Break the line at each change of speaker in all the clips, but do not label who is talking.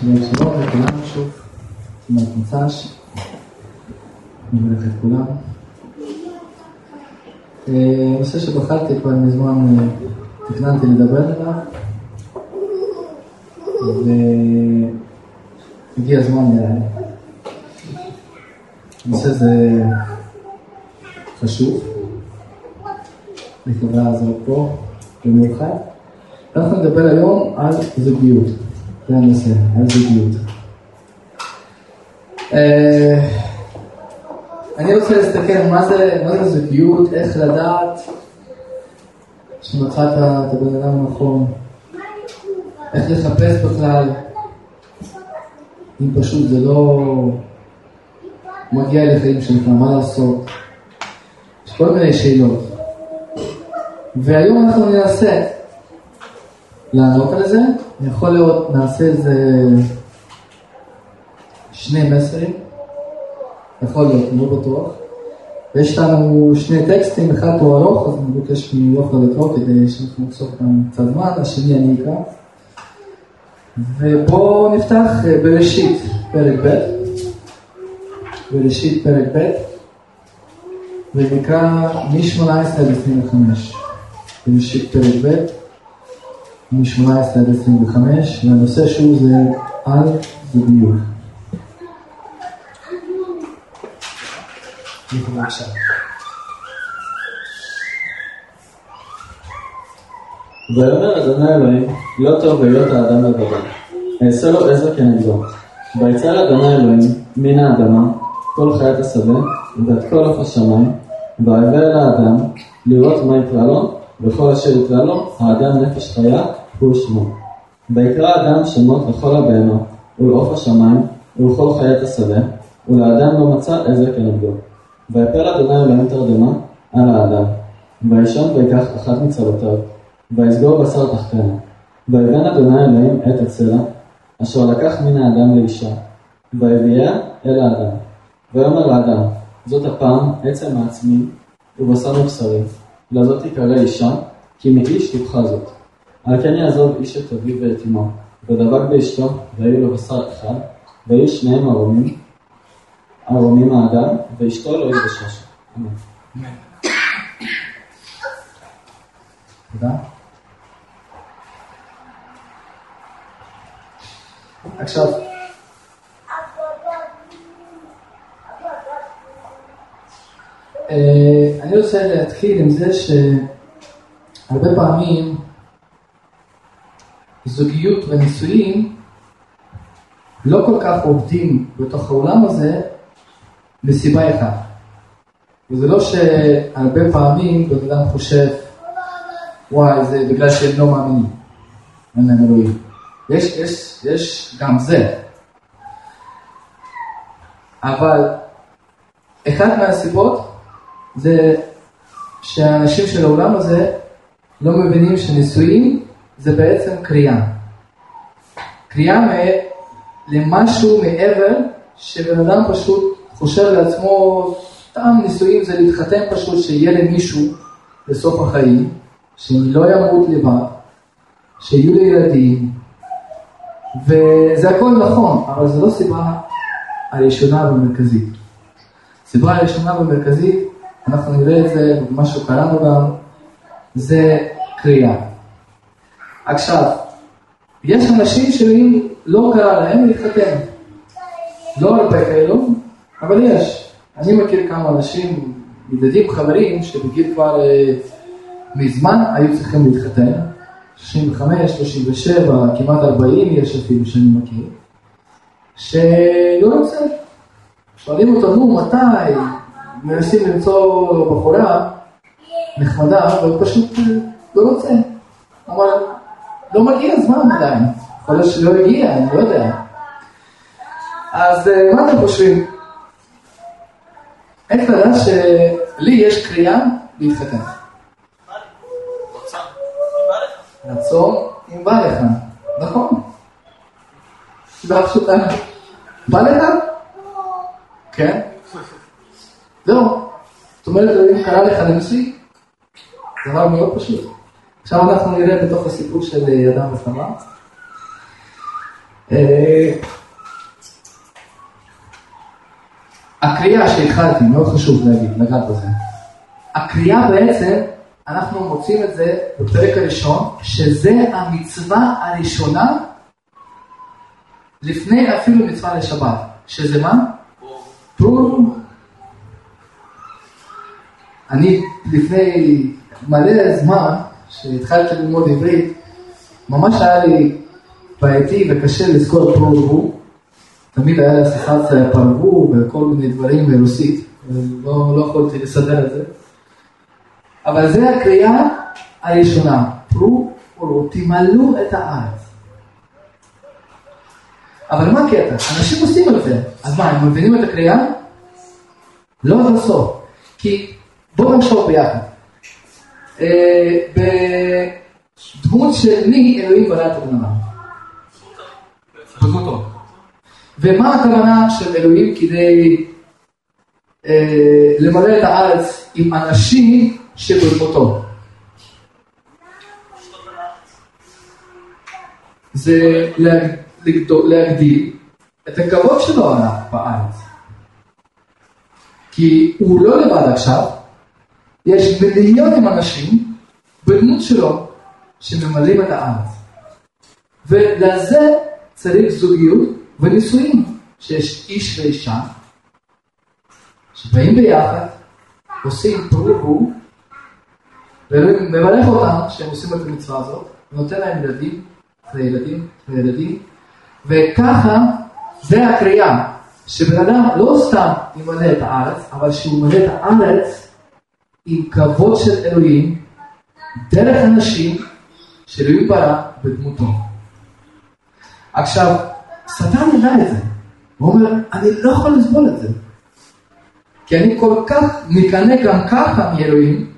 שלום שלום לכולם שוב, כמעט מוצ"ש, מברך את כולם. אה, נושא שבחרתי כבר מזמן, אה, תכננתי לדבר עליו, והגיע הזמן נראה לי. הנושא הזה חשוב, לחברה הזאת פה במיוחד. אנחנו נדבר היום על זוגיות. זה הנושא, על זוגיות. אה, אני רוצה להסתכל מה זה, מה זה זוגיות, איך לדעת שמצאת את הבן אדם הנכון, איך לחפש בכלל, אם פשוט זה לא מגיע לחיים שלך, מה לעשות. יש כל מיני שאלות. והיום אנחנו ננסה לענות על זה, יכול להיות נעשה איזה שני מסרים, יכול להיות, לא בטוח. ויש לנו שני טקסטים, אחד הוא ארוך, אז אני מבקש מיוחד לקרוא כדי שאנחנו נחסוך גם קצת זמן, השני אני אקרא. ובואו נפתח אה, בראשית, פרק ב', בראשית פרק ב', ונקרא מ-18 עד 25. בראשית פרק ב', מ-18 עד 25, והנושא שוב זה על זוגיות.
ויאמר אדוני אלוהים, לא טוב להיות האדם לבדו, אעשה לו עזר כנגדו. ויצר אדוני אלוהים מן האדמה כל חיית השדה ואת כל עוף השמיים, ויבא אל האדם לראות מה יקרא לו, וכל אשר יקרא לו, האדם נפש חיה הוא שמו. ויקרא אדם שמות לכל הבהמה, ולעוף השמיים, ולכל חיית השדה, ולאדם לא מצא עזר כנגדו. ויפל אדוני אלוהים תרדמה על האדם, וישון ויקח אחת מצלותיו, ויסגור בשר תחתינו. ויבן אדוני אלוהים את הצלע, אשר לקח מן האדם לאישה, ויביאה אל האדם. ויאמר לאדם, זאת הפעם עצם העצמי ובשר מבשרי, לזאת תקרא אישה, כי מאיש תבחר זאת. על כן יעזוב איש את אביו ואת אמו, ודבק באשתו, ויהיו לו בשר אחד, ויהיו שניהם ערומים, ערומים האדם, ואשתו לא יתבשש. אמן.
תודה. עכשיו, אה, אני רוצה להתחיל עם זה שהרבה פעמים זוגיות ונישואים לא כל כך עובדים בתוך העולם הזה מסיבה אחת. וזה לא שהרבה פעמים בן אדם חושב, וואי, זה בגלל שהם לא מאמינים, אין להם אלוהים. יש, יש, יש גם זה. אבל אחת מהסיבות זה שהאנשים של העולם הזה לא מבינים שנישואים זה בעצם קריאה. קריאה למשהו מעבר שבן אדם פשוט חושב לעצמו, סתם נישואים זה להתחתן פשוט, שיהיה למישהו בסוף החיים, שאני לא ימות לבד, שיהיו לי ילדים, וזה הכל נכון, אבל זו לא סיבה הראשונה והמרכזית. סיבה הראשונה והמרכזית, אנחנו נראה את זה, מה שקראנו גם, זה קריאה. עכשיו, יש אנשים שאם לא קרה להם להתחתן, לא הרבה כאלו, אבל יש. אני מכיר כמה אנשים, ידידים, חברים, שבגיל כבר אה, מזמן היו צריכים להתחתן, 35, 37, כמעט 40 יש אפילו שאני מכיר, שלא רוצה. שואלים אותו, נו, מתי? מנסים למצוא בחורה נחמדה, והוא פשוט אה, לא רוצה. אבל לא מגיע הזמן עדיין. יכול להיות שלא הגיע, אני לא יודע. אז אה, מה אתם חושבים? איך לדעת שלי יש קריאה להתחתן? רצון אם בא לך, נכון. סיבה פשוטה. בא לך? כן? זהו. זאת אומרת, אם קרה לך לנשיא, דבר מאוד פשוט. עכשיו אנחנו נראה בתוך הסיפור של אדם וחווה. אה, הקריאה שהתחלתי, מאוד חשוב להגיד, לגעת בזה. הקריאה בעצם, אנחנו מוצאים את זה בפרק הראשון, שזה המצווה הראשונה לפני אפילו מצווה לשבת, שזה מה? פור. אני לפני מלא זמן, כשהתחלתי ללמוד עברית, ממש היה לי בעייתי וקשה לזכור פרו תמיד היה לי אסוציאציה פרבו וכל מיני דברים ברוסית, ולא לא יכולתי לסדר את זה. אבל זה הקריאה הראשונה, פרו פרו, תמלאו את הארץ. אבל מה הקטע? אנשים עושים את זה, אז מה, הם מבינים את הקריאה? לא עד הסוף. כי בואו נחשוב ביחד. אה, בדמות של מי אלוהים ברא את. ומה הכוונה של אלוהים כדי אה, למלא את הארץ עם אנשים שבדמותו? זה להגדיל את הכבוד שלו בארץ. כי הוא לא לבד עכשיו, יש מיליונים אנשים בדמות שלו שממלאים את הארץ. ולזה צריך זוגיות ונישואים, שיש איש ואישה שבאים ביחד, עושים פרו ומברך אותם שהם עושים את המצווה הזאת, ונותן להם ילדים, וילדים, וילדים, וככה זה הקריאה, שבן אדם לא סתם ימלא את הארץ, אבל שהוא ימלא את הארץ עם כבוד של אלוהים, דרך אנשים שאלוהים ברא בדמותו. עכשיו, שטן ידע את זה. הוא אומר, אני לא יכול לסבול את זה. כי אני כל כך מקנא גם ככה מאלוהים,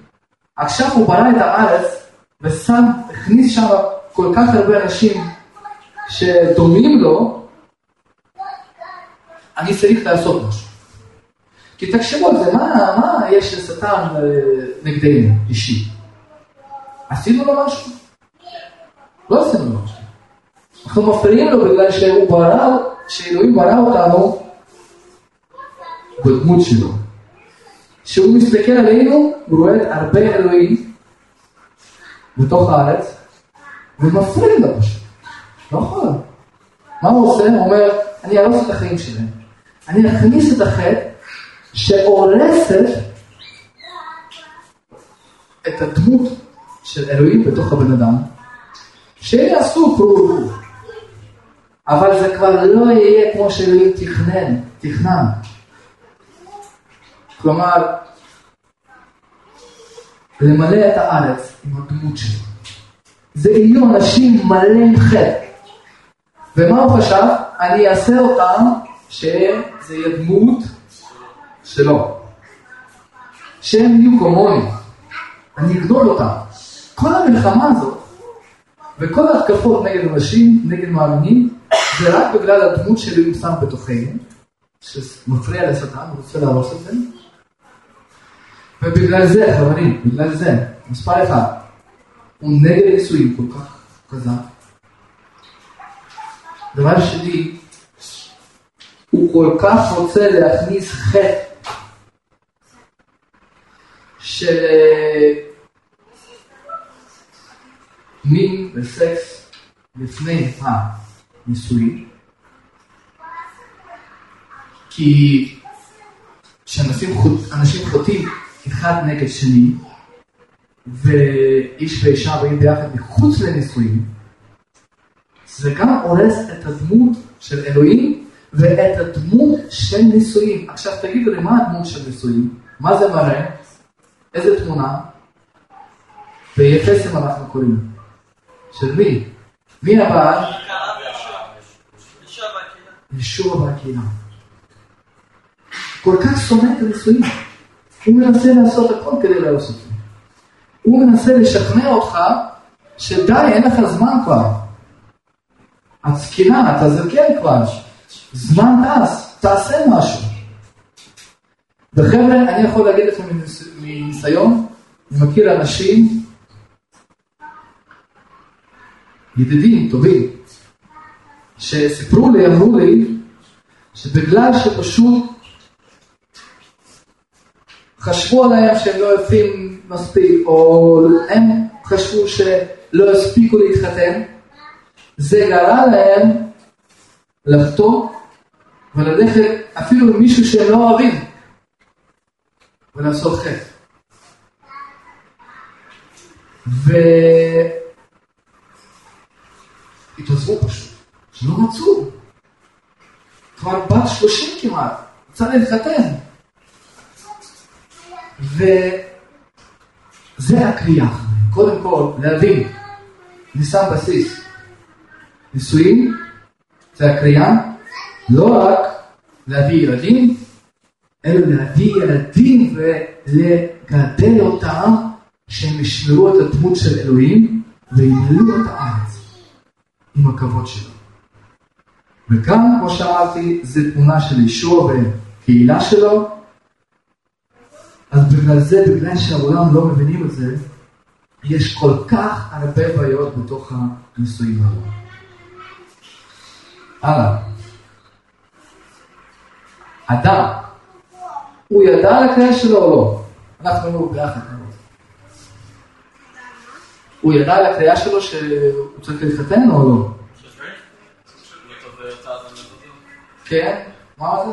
עכשיו הוא ברא את הארץ ושם, הכניס שם כל כך הרבה אנשים שדומים לו, אני צריך לעשות משהו. כי תחשבו על זה, מה, מה יש לשטן אה, נגדנו אישי? עשינו לו משהו? לא עשינו לו משהו. אנחנו מפריעים לו בגלל שהוא ברא, שאלוהים ברא אותנו בדמות שלו. כשהוא מסתכל עלינו, הוא רואה הרבה אלוהים בתוך הארץ, ומפריע לו פשוט. לא יכול. מה הוא עושה? הוא אומר, אני ארוס את החיים שלהם. אני אכניס את החטא שהורסת את הדמות של אלוהים בתוך הבן אדם, שהם יעשו אבל זה כבר לא יהיה כמו שאלוהים תכנן, תכנן. כלומר, למלא את הארץ עם הדמות שלו. זה יהיו אנשים מלא עם חטא. ומה הוא חשב? אני אעשה אותם שזה יהיה דמות שלו. שהם יהיו כמוני. אני אגדול אותם. כל המלחמה הזאת, וכל ההתקפות נגד אנשים, נגד מאמינים, זה רק בגלל הדמות שלי שם בתוכנו, שמפריע לשטן, הוא רוצה להרוס את זה. ובגלל זה, חברים, בגלל זה, מספר אחד, הוא נגד נישואים כל כך חזק. דבר שני, הוא כל כך רוצה להכניס חטא של אה, מין וסקס לפני הנישואים, כי כשאנשים חוטאים אחד נגד שני, ואיש ואישה באים ביחד מחוץ לנישואים, זה גם הורס את הדמות של אלוהים ואת הדמות של נישואים. עכשיו תגידו לי, מה הדמות של נישואים? מה זה מראה? איזה תמונה? ביפסים אנחנו קוראים. של מי? מי הבעל? ישוע והקהילה. כל כך שונא את הנישואים. הוא מנסה לעשות הכל כדי להרוס אותם. הוא מנסה לשכנע אותך שדי, אין לך זמן כבר. את זקנה, אתה זקן כבר. זמן טס, תעשה משהו. וחבר'ה, אני יכול להגיד לכם מניסיון, אני מכיר אנשים, ידידים טובים, שסיפרו לי, אמרו לי, שבגלל שפשוט חשבו עליהם שהם לא יפים מספיק, או הם חשבו שלא הספיקו להתחתן, זה גרם להם לחטוא וללכת אפילו עם מישהו שהם לא אוהבים ולעשות חטא. והתעזבו פשוט, שלא מצאו. כבר בת שלושים כמעט, רוצה להתחתן. וזה הקריאה, קודם כל להבין, שם בסיס. נישואים זה הקריאה, לא רק להביא ילדים, אלא להביא ילדים ולגדל אותם שהם ישמרו את הדמות של אלוהים וינהלו את הארץ עם הכבוד שלו. וכאן, כמו שאמרתי, זה תמונה של ישוע וקהילה שלו, אז בגלל זה, בגלל שהעולם לא מבינים את זה, יש כל כך הרבה בעיות בתוך הנישואים האלו. הלאה. אדם, הוא ידע על הקריאה שלו או לא? אנחנו היינו ביחד. הוא ידע על הקריאה שלו שהוא צריך להתחתן או לא? כן? מה זה?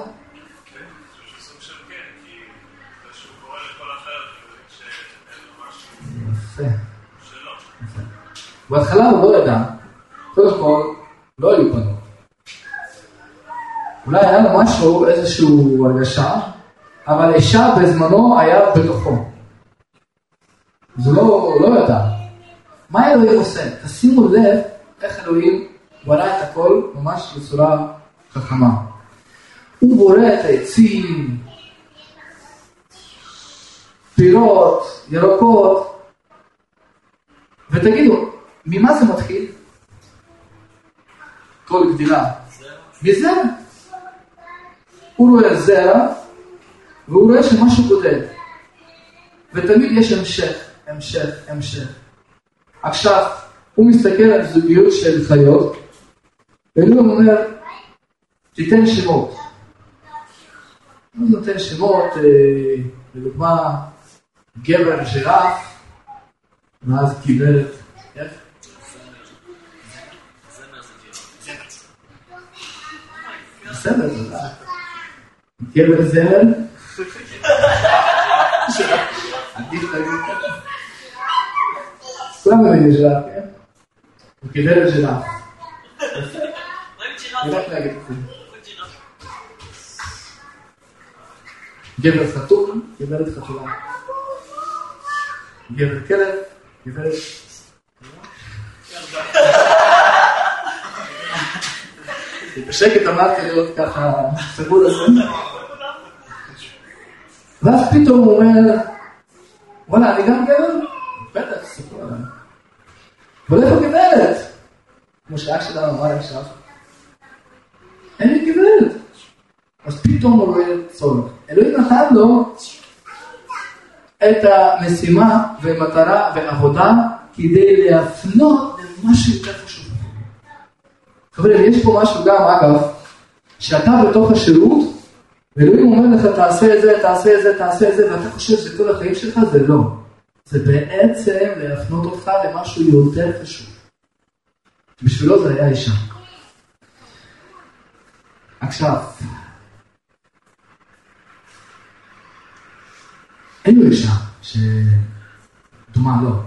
בהתחלה הוא לא ידע. קודם כל, לא היו בנות. אולי היה לו משהו, איזושהי הרגשה, אבל אישה בזמנו היה בתוכו. זה לא, לא ידע. מה אלוהים עושה? תשימו לב איך אלוהים ברא את הכל ממש בצורה חכמה. הוא בורא את העצים, פירות, ירקות, ותגידו, ממה זה מתחיל? כל גדילה. מזרע. הוא רואה זרע, והוא רואה שמשהו גודל. ותמיד יש המשך, המשך, המשך. עכשיו, הוא מסתכל על זוגיות של חיות, ואלוהים אומר, תיתן שמות. הוא נותן שמות, אה, לדוגמה, גבר ג'ירף, ואז גברת, איך? בסדר, זה גבר זמר? כולם מבינים ג'ירף, כן? אני רק להגיד את זה. גבר חתול, גברת חתולה. גבר כלב, גברת... בשקט אמרתי להיות ככה סגור לזה. ואז פתאום הוא אומר, וואלה, אני גם גבר? בטח, סיפור עליי. אבל איפה גברת? כמו שאח שלנו אמר עכשיו, אין לי גברת. אז פתאום הוא רואה צורך. אלוהים נתן לו את המשימה ומטרה ועבודה כדי להפנות למשהו יותר חשוב. חברים, יש פה משהו גם, אגב, שאתה בתוך השירות, ואלוהים אומר לך, תעשה את זה, תעשה את זה, תעשה את זה, ואתה חושב שכל החיים שלך זה לא. זה בעצם להפנות אותך למשהו יותר חשוב. בשבילו זה היה אישה. עכשיו, אין לו אישה שדומה לו.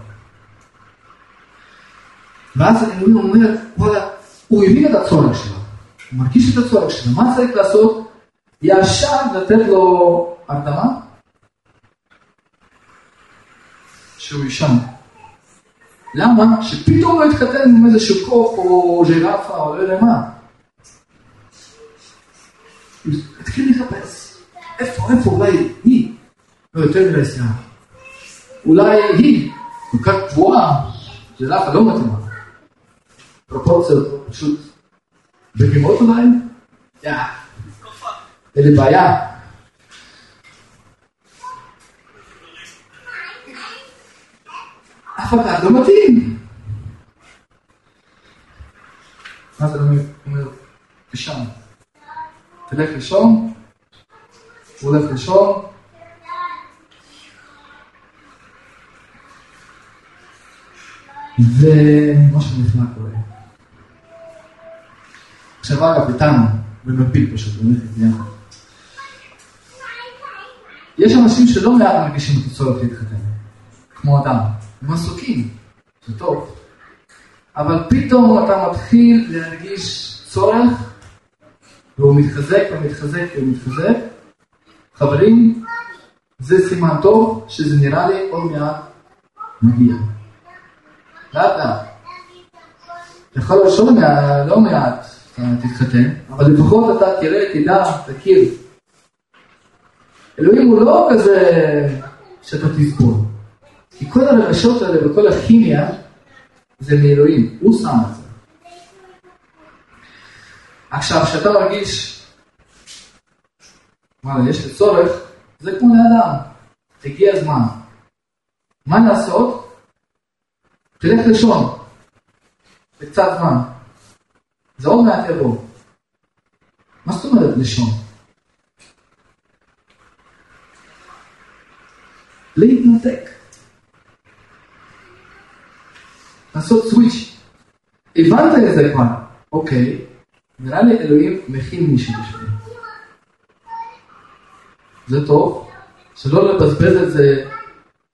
ואז אלוהים אומר, וואלה, הוא הבין את הצורך שלו, הוא מרגיש את הצורך שלו, מה צריך לעשות? ישר לתת לו הרדמה, שהוא יישן. למה? שפתאום הוא יתחתן עם איזשהו קוף או ז'ירפה או לא יודע מה. התחיל לחפש. איפה, איפה, אולי היא. לא, יותר מדי שיער. אולי היא כל כך גבוהה, ז'ירפה לא מתאימה. פרופורציות פשוט בגימות אולי? יא. אין לי בעיה. אף אחד לא מתאים. מה זה אומר? תישן. תלך לישון, הוא הולך לישון, ומשהו נפלא קורה. עכשיו אגב, איתנו, במקביל פשוט, באמת, ביחד. יש אנשים שלא מעט מרגישים את הצורך להתחתן, כמו אדם, הם עסוקים, זה טוב, אבל פתאום אתה מתחיל להרגיש צורך, והוא מתחזק ומתחזק ומתחזק. חברים, זה סימן טוב שזה נראה לי עוד מעט מגיע. לאט לאט. יכול להיות לא מעט תתחתן, אבל לפחות אתה תראה, תדע, תכיר. אלוהים הוא לא כזה שאתה תסבול. כי כל הרגשות האלה וכל הכימיה זה מאלוהים, הוא שם את זה. עכשיו, כשאתה מרגיש, וואלה, יש לי צורך, זה כמו לאדם, הגיע הזמן. מה לעשות? תלך לישון, בקצת זמן. זה עוד מעט יבוא. מה זאת אומרת לישון? להתנתק. לעשות סוויץ'. הבנת את זה כבר, אוקיי, נראה לי אלוהים מכין מישהו בשבילי. זה טוב, שלא לבזבז את זה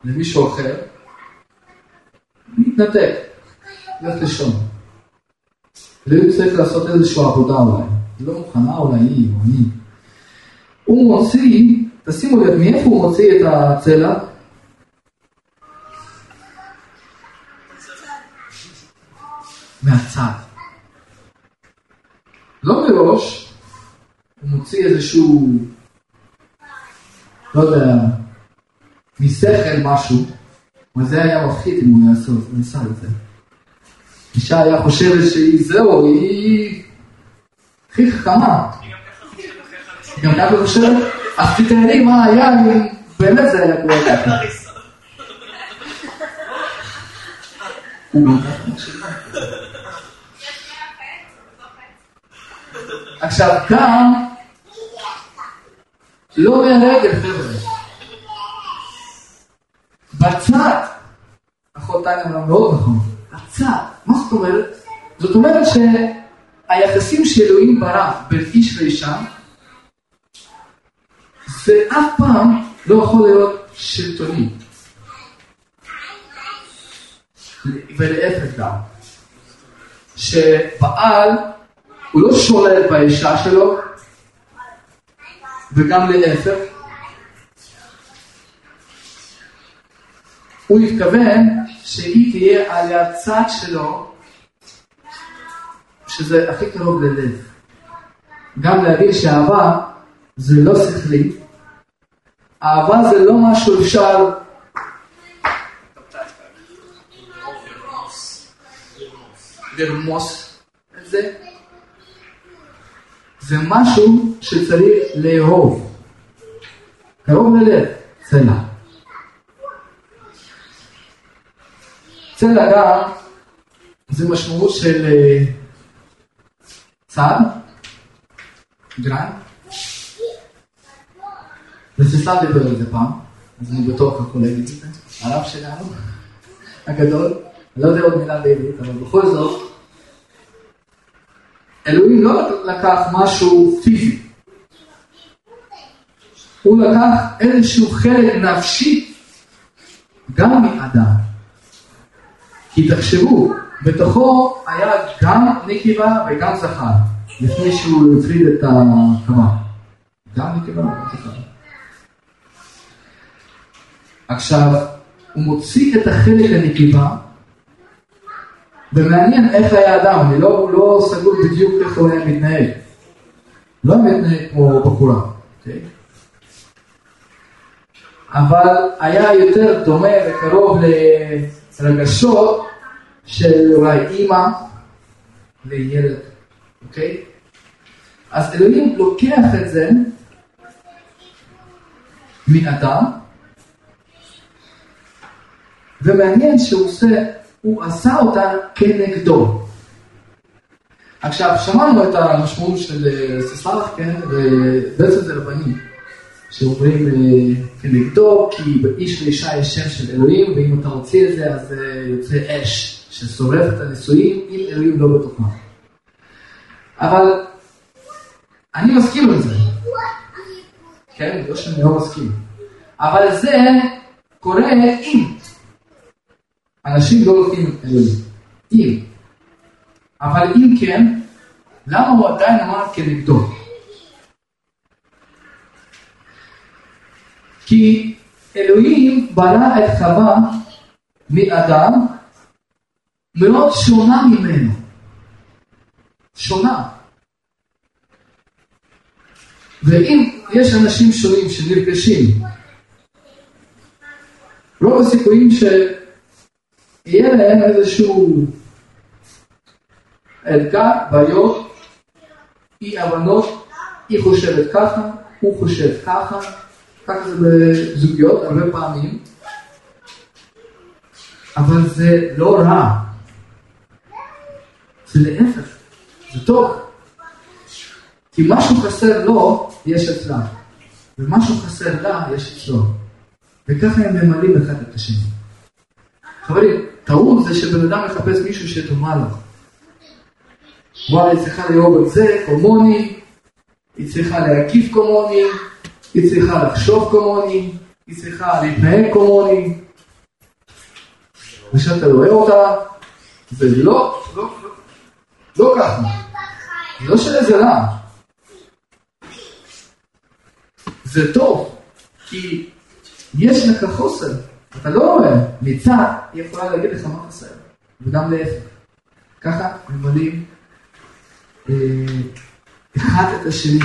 למישהו אחר, להתנתק, ללכת לישון. אלוהים צריך לעשות איזושהי עבודה אולי, היא לא מוכנה אולי היא או אני. הוא מוציא, תשימו לב, מאיפה הוא מוציא את הצלע? מראש, הוא מוציא איזשהו, לא יודע, משכל משהו, וזה היה מפחיד אם הוא יעשה את זה. אישה היה חושבת שהיא זהו, היא הכי חכמה. גם ככה חושבת, אז תתארי מה היה באמת זה היה קורה ככה. הוא לא עכשיו כאן, לא מהרגל חבר'ה, בצד, אחות טניה אמרה מאוד נכון, בצד, מה זאת אומרת? זאת אומרת שהיחסים שאלוהים ברא בין איש לאישה, זה אף פעם לא יכול להיות שלטוני. ולהפך גם, שבעל הוא לא שולט באישה שלו, וגם להפך. הוא התכוון שהיא תהיה על הצד שלו, שזה הכי קרוב ללב. גם להבין שאהבה זה לא שכלי, אהבה זה לא משהו אפשר לרמוס את זה, זה משהו שצריך לאהוב. קרוב ללב, צלע. צלע גם זה משמעות של אה, צד, גרן. וססן דיבר על זה פעם, אז אני בטוח את זה. הרב שלנו, הגדול, לא יודע עוד מילה בעברית, אבל בכל זאת, אלוהים לא לקח משהו פיזי, הוא לקח איזשהו חלק נפשי גם מאדם. כי תחשבו, בתוכו היה גם נקבה וגם זכר, לפני שהוא הפריד את הקמה. גם נקבה וגם זכר. עכשיו, הוא מוציא את החלק הנקבה ומעניין איך היה אדם, אני לא, לא סגור בדיוק איך הוא היה מתנהג. לא מתנהג כמו בחורה, אוקיי? אבל היה יותר דומה וקרוב לרגשות של אולי אימא לילד, אוקיי? אז אלוהים לוקח את זה מאדם, ומעניין שהוא עושה הוא עשה אותה כנגדו. עכשיו, שמענו את המשמעות של סיסלח, כן, ובעצם זה רבנים, שאומרים כנגדו, כי באיש ואישה יש שם של אלוהים, ואם אתה מוציא את זה, אז יוצא אש ששורף את הנישואים, אם אלוהים לא בתוכם. אבל אני מסכים עם זה. כן, לא שאני לא מסכים. אבל זה קורה אם אנשים לא הולכים אלוהים. אם. אבל אם כן, למה הוא עדיין אמר כנגדו? כי אלוהים ברא את חווה מאדם מאוד שונה ממנו. שונה. ואם יש אנשים שונים שנפגשים, רוב הסיכויים שיהיה להם איזשהו אתגר, בעיות, אי הבנות, היא חושבת ככה, הוא חושב ככה, ככה זה בזוגיות הרבה פעמים, אבל זה לא רע, זה להפך, זה טוב. כי משהו חסר לו, יש אצלה, ומשהו חסר לה, יש אצלו. וככה הם ממלאים אחד את השני. חברים, טעות זה שבן אדם מחפש מישהו שדומה לו. וואלה, היא צריכה לאהוב את זה, כמוני, היא צריכה להקיף כמוני, היא צריכה לחשוב כמוני, היא צריכה להתנהג כמוני. ושאתה רואה אותה, זה לא, לא, לא, לא ככה. לא שזה רע. זה טוב, כי יש לך חוסר, אתה לא מצד היא יכולה להגיד לך מה חסר, וגם להפך. ככה ממלאים אה, אחד את השני.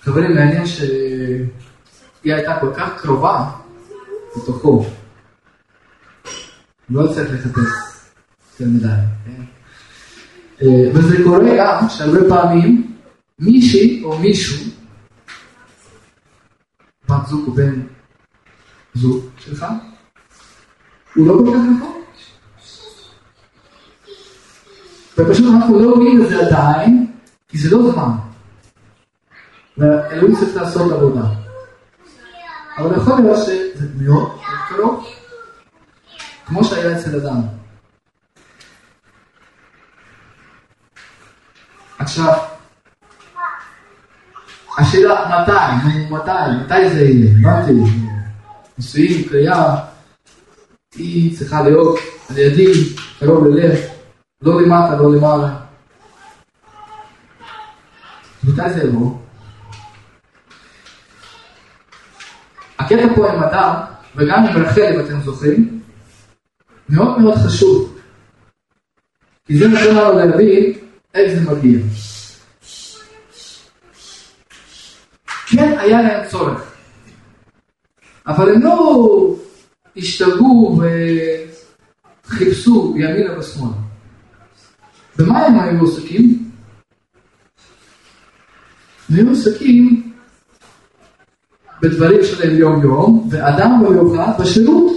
חברים, מעניין שהיא הייתה כל כך קרובה לתוכו. לא צריך לחפש. יותר מדי, כן? אה, וזה קורה גם שהרבה פעמים מישהי או מישהו, בת זוג או בן זוג שלך, הוא לא כל כך נכון. ופשוט אנחנו לא רואים את זה עדיין, כי זה לא זמן. ואלוהים צריך לעשות עבודה. אבל יכול להיות שזה מאוד קרוב, כמו שהיה אצל אדם. עכשיו, השאלה מתי, מתי, מתי זה יהיה, הבנתי, נישואים, קריאה, היא צריכה להיות על ידי, קרוב ללב, לא למטה, לא למעלה. מתי זה יבוא? הקטע פה עם אדם, וגם עם רחל, אם אתם זוכרים, מאוד מאוד חשוב. כי זה נותן לנו להבין איך זה מגיע. כן, היה להם צורך. אבל הם לא השתלבו וחיפשו ימינה ושמאלה. במה הם היו עוסקים? הם היו עוסקים בדברים שלהם יום-יום, ואדם במיוחד בשירות.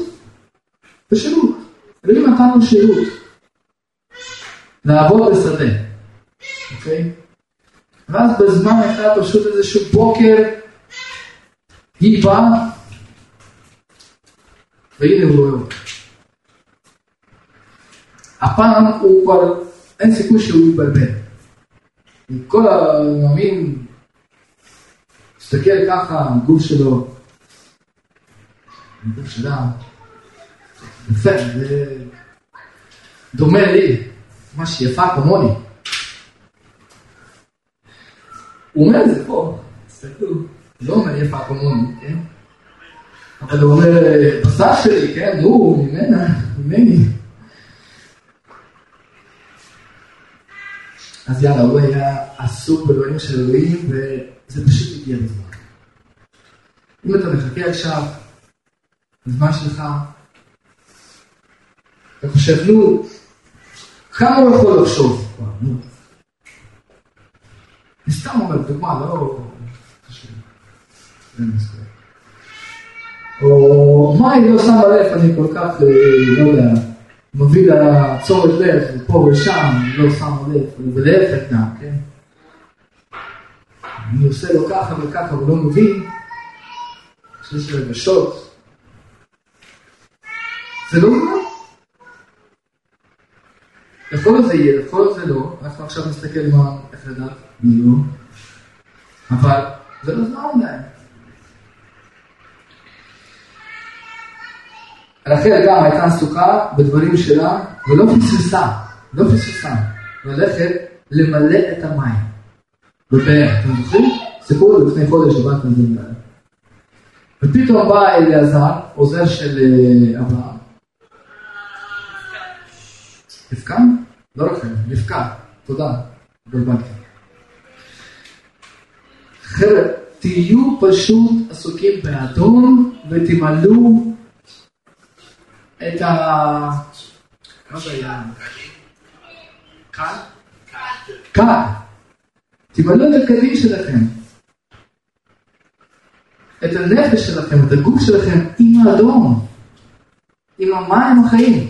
בשירות. אלוהים נתן לו שירות. לעבוד בשדה. אוקיי? ואז בזמן אחד פשוט איזשהו בוקר היא באה והנה הוא רואה אותה. הפעם הוא כבר, אין סיכוי שהוא יתבלבל. עם כל המאמין, מסתכל ככה, הגוף שלו, הגוף שלה, יפה, זה דומה לי, ממש יפה כמוני. הוא אומר את זה פה, תסתכלו, לא אומר יפה כמוני, כן? אבל הוא אומר, בשר שלי, כן, נו, ממנה, ממני. אז יאללה, הוא היה עסוק בדברים של אלוהים, וזה פשוט הגיע בזמן. אם אתה מחכה עכשיו, בזמן שלך, אתה חושב, נו, כמה הוא יכול לחשוב נו. אני סתם אומר דוגמה, לא... או מה היא לא שמה לב, אני כל כך, אה, לא יודע, מביא לה תשומת לב, פה ושם, לא שמה לב, ולהפך גם, כן? אני עושה לו ככה וככה, הוא לא מבין, שיש רגשות. זה לא. יכול להיות זה יהיה, להיות זה לא, אנחנו עכשיו נסתכל מה, איך לדעת, לא, אבל זה לא זמן עדיין. רחל גם הייתה עסוקה בדברים שלה ולא פספסה, לא פספסה, ללכת למלא את המים בבאר, אתם זוכרים? סיפור לפני חודש דיברתי על זה ופתאום בא אליעזר, עוזר של אה, אברהם. רבקה? לא רחל, רבקה, תודה, התבלבלתי. חבר'ה, תהיו פשוט עסוקים באדום ותמלאו את ה... מה זה היה? קל? תמלאו את הקדים שלכם. את הנפש שלכם, את הגוף שלכם עם האדום. עם המים החיים.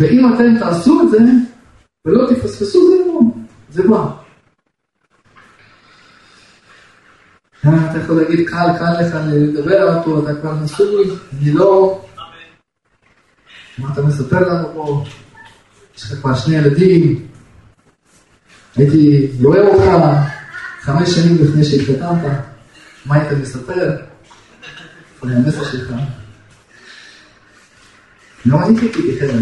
ואם אתם תעשו את זה, ולא תפספסו, זה לא, זה בא. אה, אתה יכול להגיד, קל, קל לך לדבר על אותו, אתה כבר נשוי, אני לא... מה אתה מספר לנו פה? יש לך כבר שני ילדים, הייתי רואה אותך חמש שנים לפני שהתחתנת, מה היית מספר? על המסר שלך. לא אני חיכיתי חבר'ה.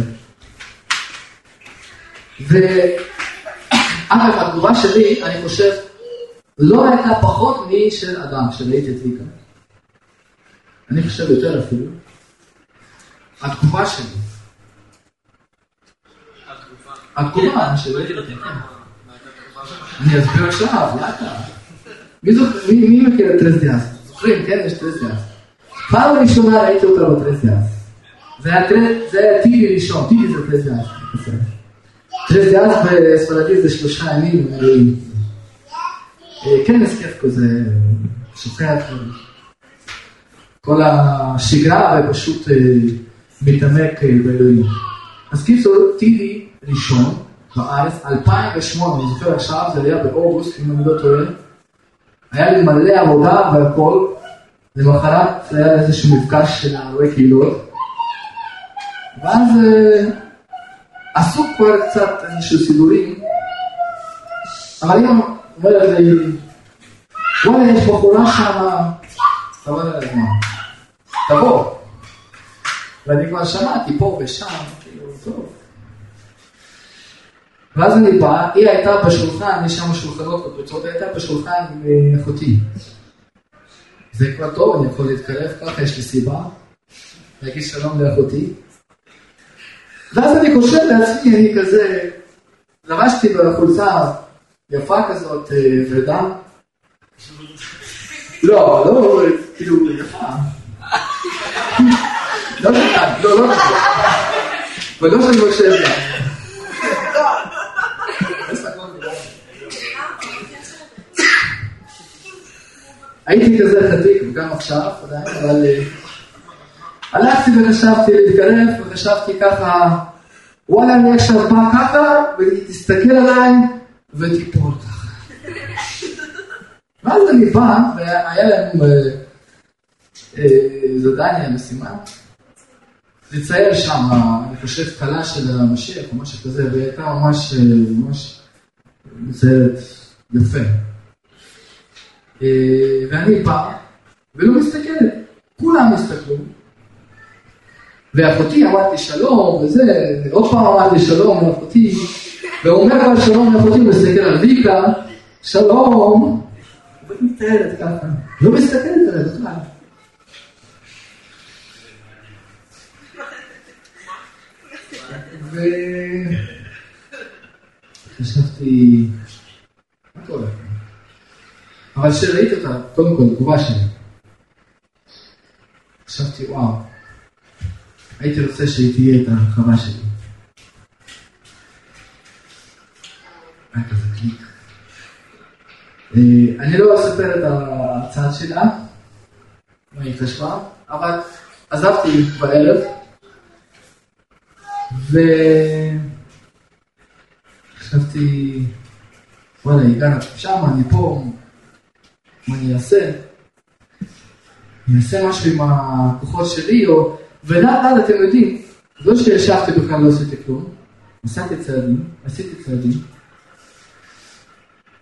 ואגב, התגובה שלי, אני חושב, לא הייתה פחות משל אדם, שראיתי את ויקה. אני חושב יותר אפילו. התגובה שלי. התגובה שראיתי את ויקה. אני אסביר עכשיו, לאט מי מכיר את טרסדיאס? זוכרים, כן, יש טרסדיאס. פעם ראשונה ראיתי אותה בטרסדיאס. זה היה טיבי ראשון, טיבי זה טרסדיאס. טרסדיאס בספרדית זה שלושה ימים מלאים. כנס כיף כזה, שוכח, כל השגרה ופשוט מתעמק באלוהים. אז קיצור, טיבי ראשון בארץ, 2008, אני זוכר עכשיו, זה היה באוגוסט, אם אני לא טועה, היה לי מלא עבודה והכל, למחרת היה איזשהו מפגש של הרועי קהילות, ואז עשו כבר קצת איזשהו סידורים, אבל אם אומרת לי, וואלה, יש בחורה שמה, חבל על הזמן, תבוא. ואני כבר שמעתי פה ושם, כאילו, טוב. ואז אני בא, היא הייתה בשולחן, יש שם שולחנות בקבוצות, היא הייתה בשולחן עם אחותי. זה כבר טוב, אני יכול להתקרב ככה, יש לי סיבה. להגיד שלום לאחותי. ואז אני חושב לעצמי, אני כזה, לבשתי בחולצה יפה כזאת, ורדה. לא, לא, כאילו, יפה. לא נתן, לא, לא נתן. ולא שאני חושב לה. הייתי כזה חתיק, וגם עכשיו עדיין, אבל הלכתי וחשבתי להתקרב, וחשבתי ככה, וואלה, אני עכשיו בא ככה, ותסתכל עליי, ותיפול ככה. ואז אני בא, והיה להם זדניה, משימה, לצייר שם, אני חושב, כלה של המשיח, או משהו כזה, והיא הייתה ממש, ממש מציירת יפה. ואני בא, ולא מסתכלת, כולם הסתכלו. ואחותי אמרתי שלום, וזה, עוד פעם אמרתי שלום לאחותי, ואומר לה שלום לאחותי, מסתכל על ויקה, שלום, והיא מתארת ככה, לא מסתכלת עליה בכלל. וחשבתי, מה קורה? אבל כשראיתי אותה, קודם כל, תגובה שלי, חשבתי, וואו, הייתי רוצה שהיא תהיה את הרחבה שלי. היה כזה קליק. אני לא אספר את הצד שלה, חשבה, אבל עזבתי בערב, וחשבתי, וואלה, הגענו שם, אני פה, מה אני אעשה? אני אעשה משהו עם הכוחות שלי, או... ולאט לאט אתם יודעים, לא שישבתי בכלל לא עשיתי כלום, עשיתי צעדים, עשיתי צעדים,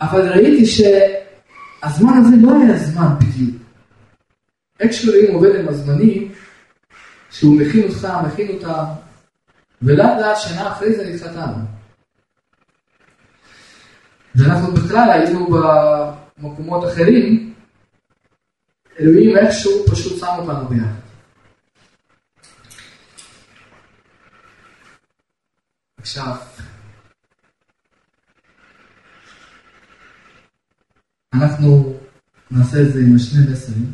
אבל ראיתי שהזמן הזה לא היה זמן בדיוק. איך שאלוהים עובד עם הזמנים, שהוא מכין אותך, מכין אותה, ולאט לאט שנה אחרי זה נתחתנו. ואנחנו בכלל היינו במקומות אחרים, אלוהים איכשהו פשוט שם אותנו ביחד. עכשיו, אנחנו נעשה את זה עם השני מסרים.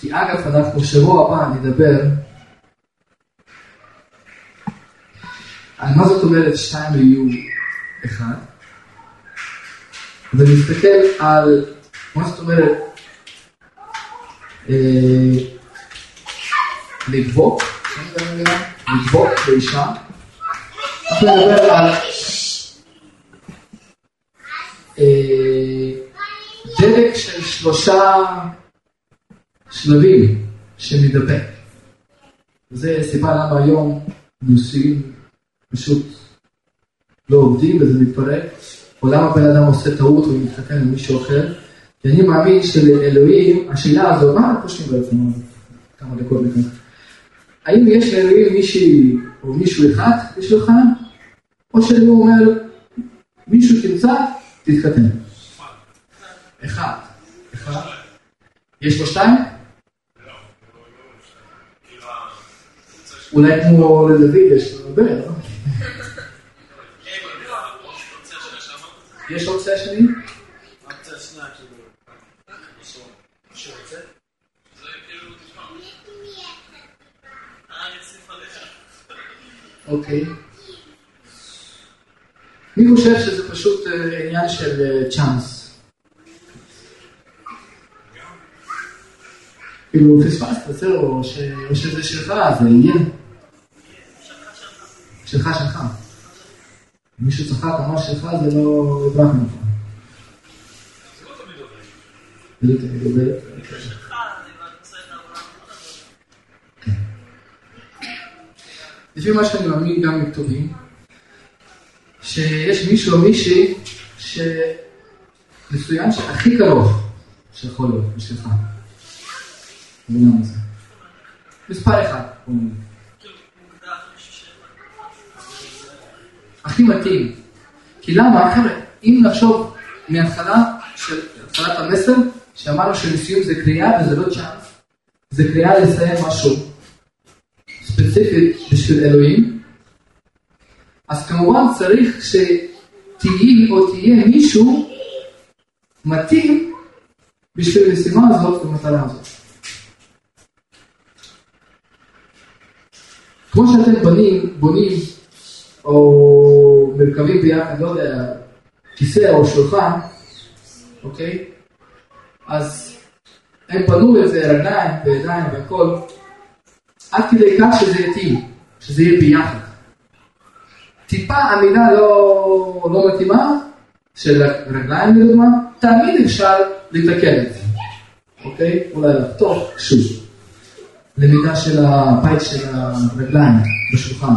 כי אגב, אנחנו שבוע הבא נדבר על מה זאת אומרת שתיים יהיו אחד, ונסתכל על מה זאת אומרת אה, לדבוק, לדבוק באישה. אנחנו נדבר על אה, דבק של שלושה שלבים שמדבק. וזה סיבה למה היום נישואים פשוט לא עובדים וזה מתפרק, או למה בן אדם עושה טעות ומתחתן עם מישהו אחר. כי אני מאמין שלאלוהים, השאלה הזאת, מה אנחנו חושבים בעצם? כמה דקות מכאן. האם יש לאלוהים מישהי או מישהו אחד, יש לך, או שהוא אומר, מישהו תמצא, תתחתן. אחד. יש לו שתיים? אולי כמו לדוד יש לו הרבה, לא? יש אופציה שני? אוקיי. אני חושב שזה פשוט אה, עניין של צ'אנס. כאילו פספסת, זהו, או שזה שלך, זה יהיה. שלך שלך. מישהו צחק, אמר שלך, זה לא יברח ממך. לא עובד. לפי מה שאני מאמין גם מכתובים, שיש מישהו או מישהי שמסוים שהכי קרוב שיכול להיות בשבילך. מספר אחד. הכי מתאים. כי למה? חבר'ה, אם נחשוב מההתחלה של התחלת המסר, שאמרנו שנישואים זה קריאה וזה לא צ'אנס, זה קריאה לסיים משהו ספציפית בשביל אלוהים, אז כמובן צריך שתהיי או תהיה מישהו מתאים בשביל המשימה הזאת ומטרה הזאת. כמו שאתם בונים, בונים או מרכבים ביחד, לא יודע, כיסא או שולחן, אוקיי? אז הם פנו לזה רגליים וידיים והכל, עד כדי כך שזה יתאים, שזה יהיה ביחד. טיפה המילה לא, לא מתאימה, של רגליים לדוגמה, תמיד אפשר לתקן את זה, אוקיי? אולי לחתוך שוב. למידה של הבית של הרגליים בשולחן.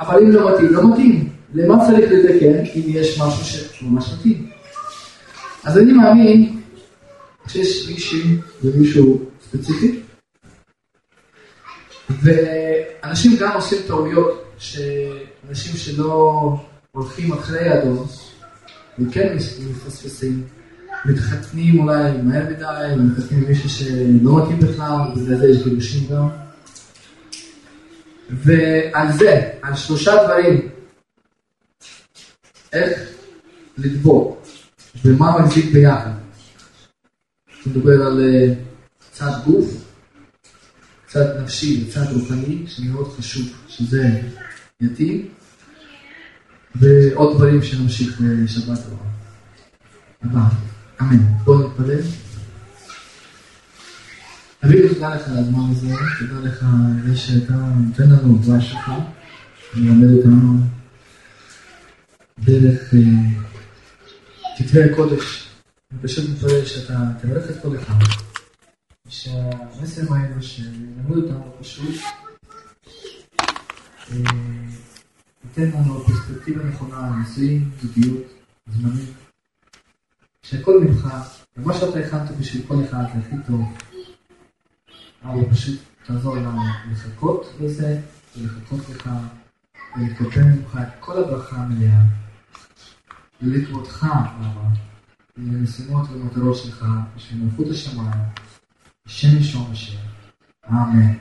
אבל אם לא מתאים, לא מתאים. למה צריך לתקן אם יש משהו שממש מתאים? אז אני מאמין שיש מישהי ומישהו ספציפי, ואנשים גם עושים טעויות, שאנשים שלא הולכים אחרי אדון, וכן מפספסים, מתחתנים אולי מהר מדי, מתחתנים עם מישהו שלא מתאים בכלל, ובגלל זה יש גירושים גם. ועל זה, על שלושה דברים, איך לדבוק ומה מחזיק ביחד. מדבר על אה, צד גוף, צד נפשי וצד רוחני, שמאוד חשוב שזה יתאים, ועוד דברים שנמשיך לשבת הבאה. אמן. בואו נתפלל. אביב, תודה לך על הזמן הזה, תודה לך על זה שאתה נותן לנו את שלך, ומלמד אותנו דרך אה, כתבי הקודש. אני פשוט מתפלל שאתה תברך את כל אחד, שהמסר האלו שילמד אותנו פשוט אה, ייתן לנו פרספקטיבה נכונה, נישואים, זוגיות, זמנים, שהכל ממך, ומה שאתה הכנת בשביל כל אחד זה הכי טוב. אבל פשוט תעזור לנו לחכות לזה, ולחכות לך, ולקבל ממך את כל הברכה המלאה, ולכבודך, אבא, למשימות ולמטרות שלך, בשביל מלכות השמיים, השם ישום השם. אמן.